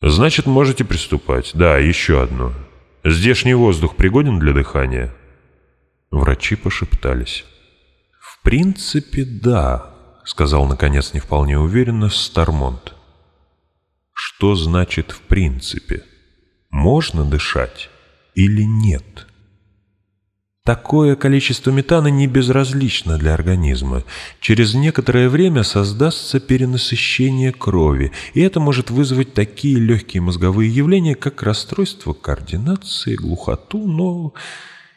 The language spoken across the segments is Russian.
«Значит, можете приступать. Да, еще одно. Здешний воздух пригоден для дыхания?» Врачи пошептались. «В принципе, да», — сказал, наконец, не вполне уверенно Стармонт. «Что значит «в принципе»? Можно дышать или нет?» Такое количество метана не безразлично для организма. Через некоторое время создастся перенасыщение крови, и это может вызвать такие легкие мозговые явления, как расстройство координации, глухоту, но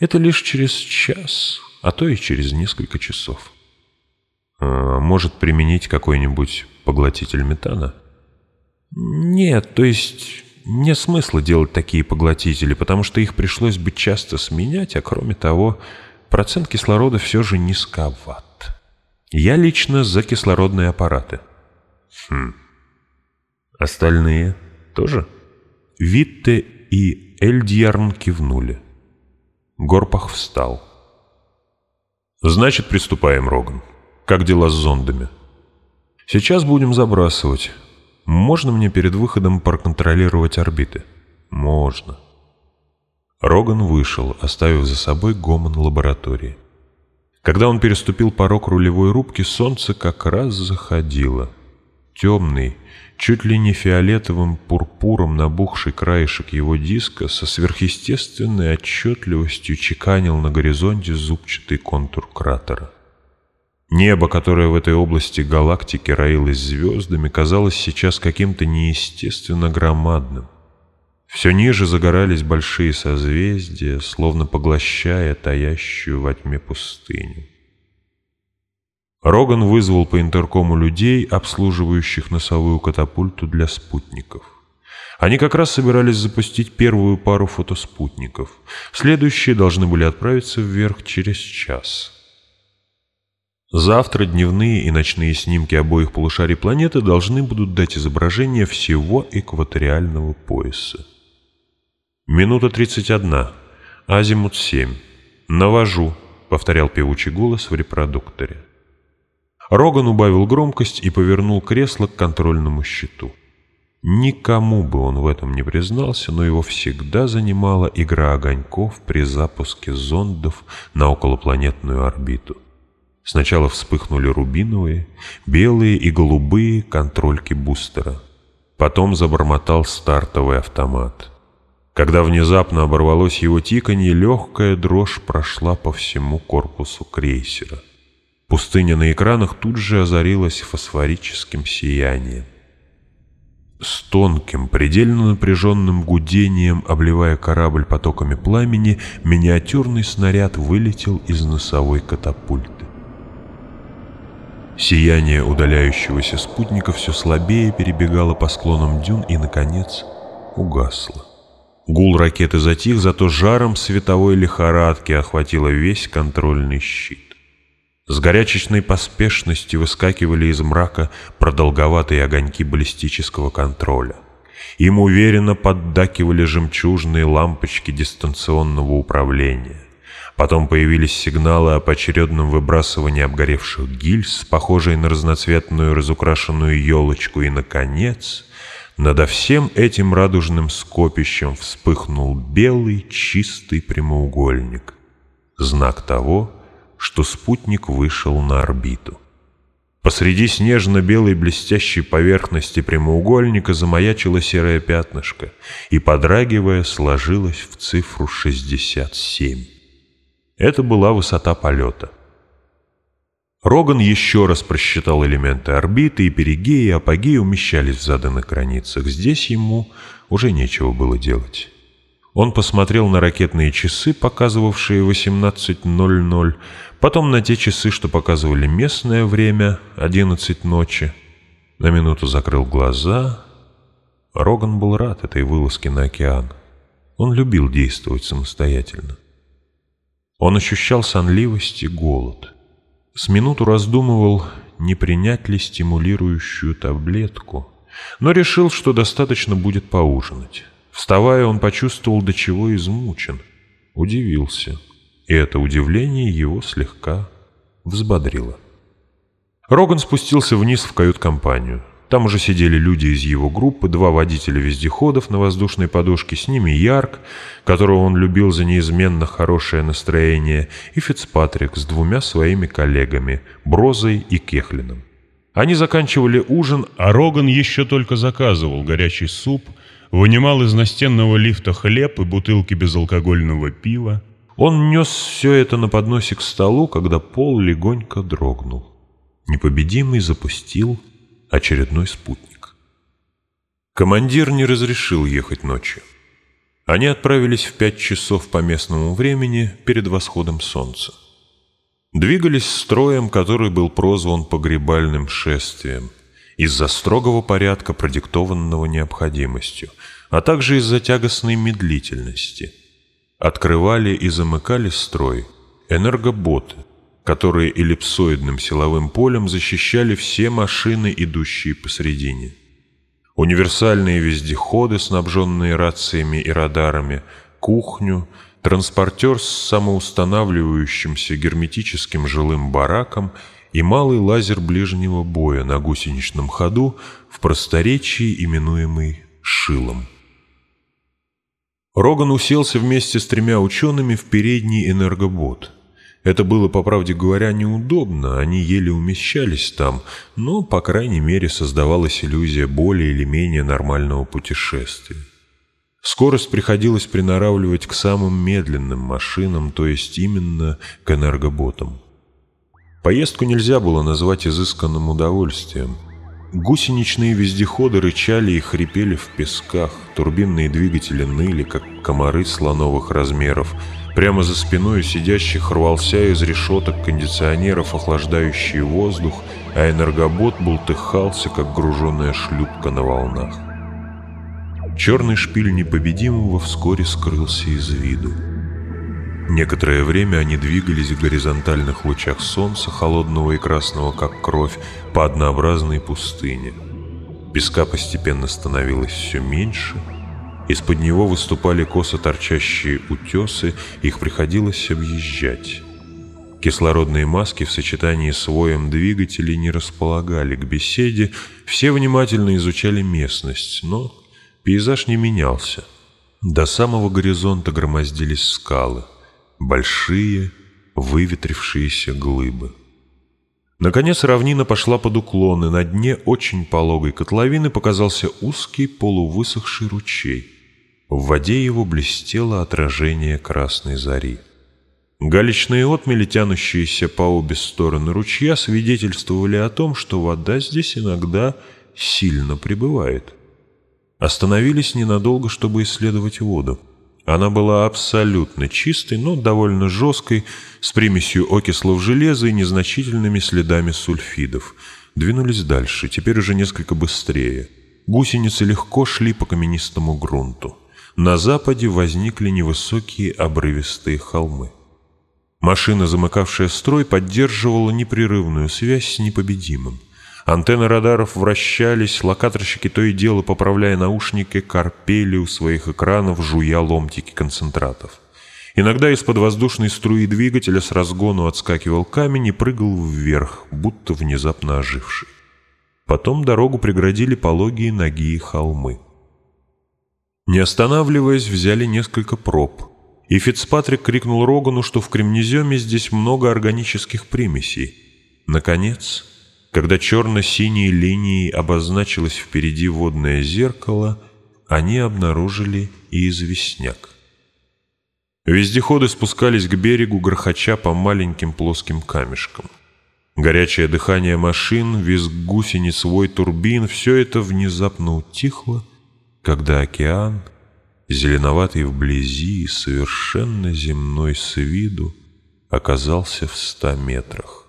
это лишь через час, а то и через несколько часов. А может применить какой-нибудь поглотитель метана? Нет, то есть нет смысла делать такие поглотители, потому что их пришлось бы часто сменять, а кроме того, процент кислорода все же низковат. Я лично за кислородные аппараты. Хм. Остальные тоже? Витте и Эльдьярн кивнули. Горпах встал. «Значит, приступаем, Роган. Как дела с зондами?» «Сейчас будем забрасывать. Можно мне перед выходом проконтролировать орбиты? Можно. Роган вышел, оставив за собой гомон лаборатории. Когда он переступил порог рулевой рубки, солнце как раз заходило. Темный, чуть ли не фиолетовым пурпуром набухший краешек его диска со сверхъестественной отчетливостью чеканил на горизонте зубчатый контур кратера. Небо, которое в этой области галактики роилось звездами, казалось сейчас каким-то неестественно громадным. Все ниже загорались большие созвездия, словно поглощая таящую во тьме пустыню. Роган вызвал по интеркому людей, обслуживающих носовую катапульту для спутников. Они как раз собирались запустить первую пару фотоспутников. Следующие должны были отправиться вверх через час. Завтра дневные и ночные снимки обоих полушарий планеты должны будут дать изображение всего экваториального пояса. Минута 31. Азимут 7. «Навожу», — повторял певучий голос в репродукторе. Роган убавил громкость и повернул кресло к контрольному щиту. Никому бы он в этом не признался, но его всегда занимала игра огоньков при запуске зондов на околопланетную орбиту. Сначала вспыхнули рубиновые, белые и голубые контрольки бустера. Потом забормотал стартовый автомат. Когда внезапно оборвалось его тиканье, легкая дрожь прошла по всему корпусу крейсера. Пустыня на экранах тут же озарилась фосфорическим сиянием. С тонким, предельно напряженным гудением, обливая корабль потоками пламени, миниатюрный снаряд вылетел из носовой катапульты. Сияние удаляющегося спутника все слабее перебегало по склонам дюн и, наконец, угасло. Гул ракеты затих, зато жаром световой лихорадки охватило весь контрольный щит. С горячечной поспешностью выскакивали из мрака продолговатые огоньки баллистического контроля. Им уверенно поддакивали жемчужные лампочки дистанционного управления. Потом появились сигналы о поочередном выбрасывании обгоревших гильз, похожие на разноцветную разукрашенную елочку, и, наконец, над всем этим радужным скопищем вспыхнул белый чистый прямоугольник. Знак того, что спутник вышел на орбиту. Посреди снежно-белой блестящей поверхности прямоугольника замаячило серое пятнышко и, подрагивая, сложилось в цифру 67. Это была высота полета. Роган еще раз просчитал элементы орбиты, и перигеи и апогеи умещались в заданных границах. Здесь ему уже нечего было делать. Он посмотрел на ракетные часы, показывавшие 18.00, потом на те часы, что показывали местное время, 11 ночи. На минуту закрыл глаза. Роган был рад этой вылазке на океан. Он любил действовать самостоятельно. Он ощущал сонливость и голод. С минуту раздумывал, не принять ли стимулирующую таблетку, но решил, что достаточно будет поужинать. Вставая, он почувствовал, до чего измучен. Удивился. И это удивление его слегка взбодрило. Роган спустился вниз в кают-компанию. Там уже сидели люди из его группы, два водителя вездеходов на воздушной подушке, с ними Ярк, которого он любил за неизменно хорошее настроение, и Фицпатрик с двумя своими коллегами, Брозой и Кехлином. Они заканчивали ужин, а Роган еще только заказывал горячий суп, вынимал из настенного лифта хлеб и бутылки безалкогольного пива. Он нес все это на подносе к столу, когда пол легонько дрогнул. Непобедимый запустил очередной спутник. Командир не разрешил ехать ночью. Они отправились в пять часов по местному времени перед восходом солнца. Двигались строем, который был прозван погребальным шествием, из-за строгого порядка, продиктованного необходимостью, а также из-за тягостной медлительности. Открывали и замыкали строй энергоботы – которые эллипсоидным силовым полем защищали все машины, идущие посредине. Универсальные вездеходы, снабженные рациями и радарами, кухню, транспортер с самоустанавливающимся герметическим жилым бараком и малый лазер ближнего боя на гусеничном ходу в просторечии, именуемый «шилом». Роган уселся вместе с тремя учеными в передний энергобот – это было, по правде говоря, неудобно, они еле умещались там, но, по крайней мере, создавалась иллюзия более или менее нормального путешествия. Скорость приходилось приноравливать к самым медленным машинам, то есть именно к энергоботам. Поездку нельзя было назвать изысканным удовольствием. Гусеничные вездеходы рычали и хрипели в песках, турбинные двигатели ныли, как комары слоновых размеров – Прямо за спиной сидящих рвался из решеток кондиционеров охлаждающий воздух, а энергобот бултыхался, как груженная шлюпка на волнах. Черный шпиль непобедимого вскоре скрылся из виду. Некоторое время они двигались в горизонтальных лучах солнца, холодного и красного, как кровь, по однообразной пустыне. Песка постепенно становилось все меньше — из-под него выступали косо торчащие утесы, их приходилось объезжать. Кислородные маски в сочетании с воем двигателей не располагали к беседе, все внимательно изучали местность, но пейзаж не менялся. До самого горизонта громоздились скалы, большие, выветрившиеся глыбы. Наконец равнина пошла под уклон, и на дне очень пологой котловины показался узкий полувысохший ручей. В воде его блестело отражение красной зари. Галечные отмели, тянущиеся по обе стороны ручья, свидетельствовали о том, что вода здесь иногда сильно прибывает. Остановились ненадолго, чтобы исследовать воду. Она была абсолютно чистой, но довольно жесткой, с примесью окислов железа и незначительными следами сульфидов. Двинулись дальше, теперь уже несколько быстрее. Гусеницы легко шли по каменистому грунту на западе возникли невысокие обрывистые холмы. Машина, замыкавшая строй, поддерживала непрерывную связь с непобедимым. Антенны радаров вращались, локаторщики то и дело, поправляя наушники, корпели у своих экранов, жуя ломтики концентратов. Иногда из-под воздушной струи двигателя с разгону отскакивал камень и прыгал вверх, будто внезапно оживший. Потом дорогу преградили пологие ноги и холмы. Не останавливаясь, взяли несколько проб. И Фицпатрик крикнул Рогану, что в кремнеземе здесь много органических примесей. Наконец, когда черно-синей линией обозначилось впереди водное зеркало, они обнаружили и известняк. Вездеходы спускались к берегу, грохоча по маленьким плоским камешкам. Горячее дыхание машин, визг гусениц, вой турбин — все это внезапно утихло, когда океан, зеленоватый вблизи и совершенно земной с виду, оказался в ста метрах.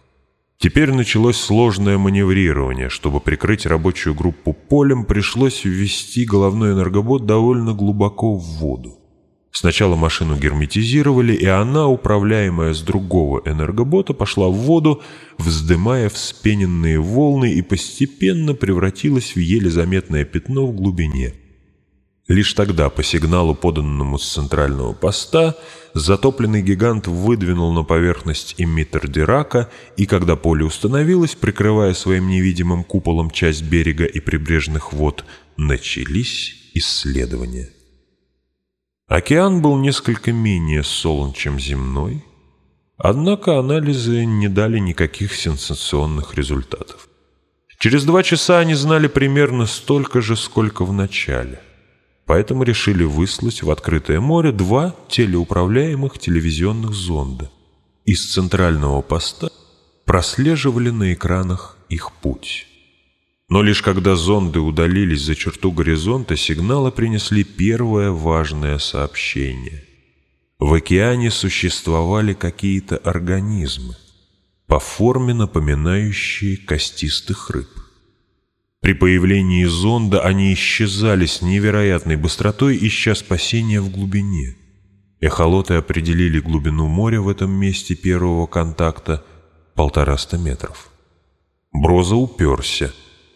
Теперь началось сложное маневрирование. Чтобы прикрыть рабочую группу полем, пришлось ввести головной энергобот довольно глубоко в воду. Сначала машину герметизировали, и она, управляемая с другого энергобота, пошла в воду, вздымая вспененные волны и постепенно превратилась в еле заметное пятно в глубине – Лишь тогда, по сигналу, поданному с центрального поста, затопленный гигант выдвинул на поверхность эмиттер Дирака, и когда поле установилось, прикрывая своим невидимым куполом часть берега и прибрежных вод, начались исследования. Океан был несколько менее солон, чем земной, однако анализы не дали никаких сенсационных результатов. Через два часа они знали примерно столько же, сколько в начале – поэтому решили выслать в открытое море два телеуправляемых телевизионных зонда. Из центрального поста прослеживали на экранах их путь. Но лишь когда зонды удалились за черту горизонта, сигналы принесли первое важное сообщение. В океане существовали какие-то организмы, по форме напоминающие костистых рыб. При появлении зонда они исчезали с невероятной быстротой, ища спасения в глубине. Эхолоты определили глубину моря в этом месте первого контакта — полтораста метров. Броза уперся.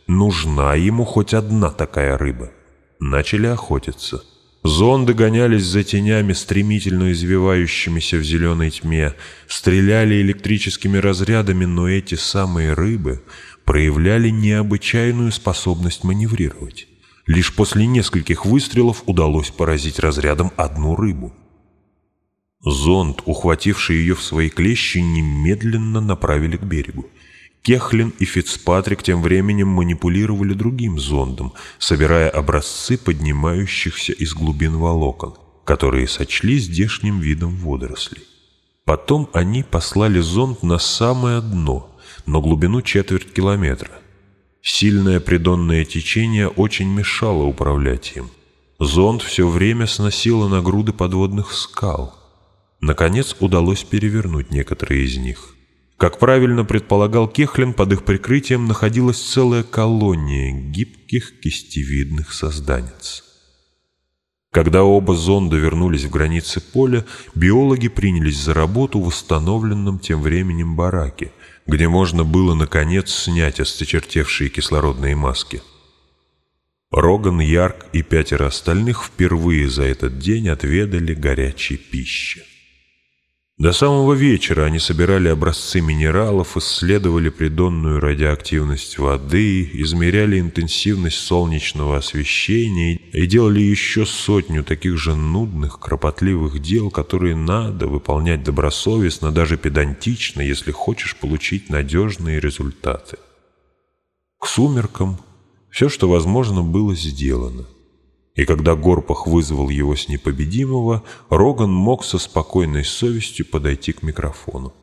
Нужна ему хоть одна такая рыба. Начали охотиться. Зонды гонялись за тенями, стремительно извивающимися в зеленой тьме, стреляли электрическими разрядами, но эти самые рыбы проявляли необычайную способность маневрировать. Лишь после нескольких выстрелов удалось поразить разрядом одну рыбу. Зонд, ухвативший ее в свои клещи, немедленно направили к берегу. Кехлин и Фицпатрик тем временем манипулировали другим зондом, собирая образцы поднимающихся из глубин волокон, которые сочли здешним видом водорослей. Потом они послали зонд на самое дно, но глубину четверть километра. Сильное придонное течение очень мешало управлять им. Зонд все время сносило на груды подводных скал. Наконец удалось перевернуть некоторые из них. Как правильно предполагал Кехлин, под их прикрытием находилась целая колония гибких кистевидных созданец. Когда оба зонда вернулись в границы поля, биологи принялись за работу в восстановленном тем временем бараке, где можно было, наконец, снять осточертевшие кислородные маски. Роган, Ярк и пятеро остальных впервые за этот день отведали горячей пищи. До самого вечера они собирали образцы минералов, исследовали придонную радиоактивность воды, измеряли интенсивность солнечного освещения и делали еще сотню таких же нудных, кропотливых дел, которые надо выполнять добросовестно, даже педантично, если хочешь получить надежные результаты. К сумеркам все, что возможно, было сделано – и когда Горпах вызвал его с непобедимого, Роган мог со спокойной совестью подойти к микрофону.